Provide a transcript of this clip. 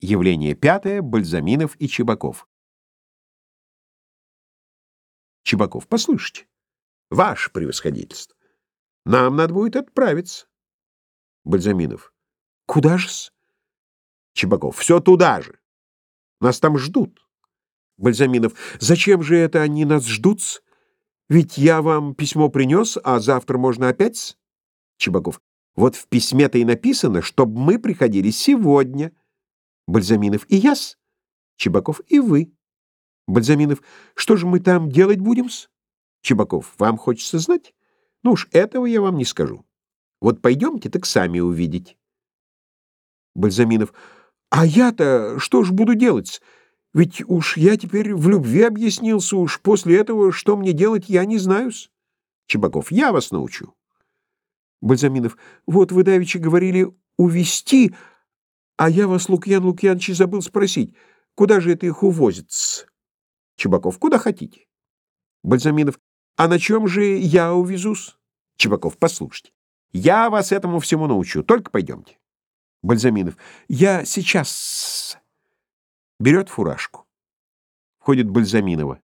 Явление пятое. Бальзаминов и Чебаков. Чебаков. Послушайте. Ваше превосходительство. Нам надо будет отправиться. Бальзаминов. Куда же-с? Чебаков. Все туда же. Нас там ждут. Бальзаминов. Зачем же это они нас ждут -с? Ведь я вам письмо принес, а завтра можно опять -с? Чебаков. Вот в письме-то и написано, чтобы мы приходили сегодня. Бальзаминов. И я-с. Чебаков. И вы. Бальзаминов. Что же мы там делать будем-с? Чебаков. Вам хочется знать? Ну уж этого я вам не скажу. Вот пойдемте, так сами увидите. Бальзаминов. А я-то что ж буду делать? Ведь уж я теперь в любви объяснился, уж после этого что мне делать, я не знаю-с. Чебаков. Я вас научу. Бальзаминов. Вот вы давеча говорили увести, а я вас, Лукьян Лукьянович, забыл спросить, куда же это их увозят -с? Чебаков. Куда хотите. Бальзаминов. А на чем же я увезусь? Чебаков. Послушайте. Я вас этому всему научу. Только пойдемте. Бальзаминов. Я сейчас. Берет фуражку. Входит Бальзаминова.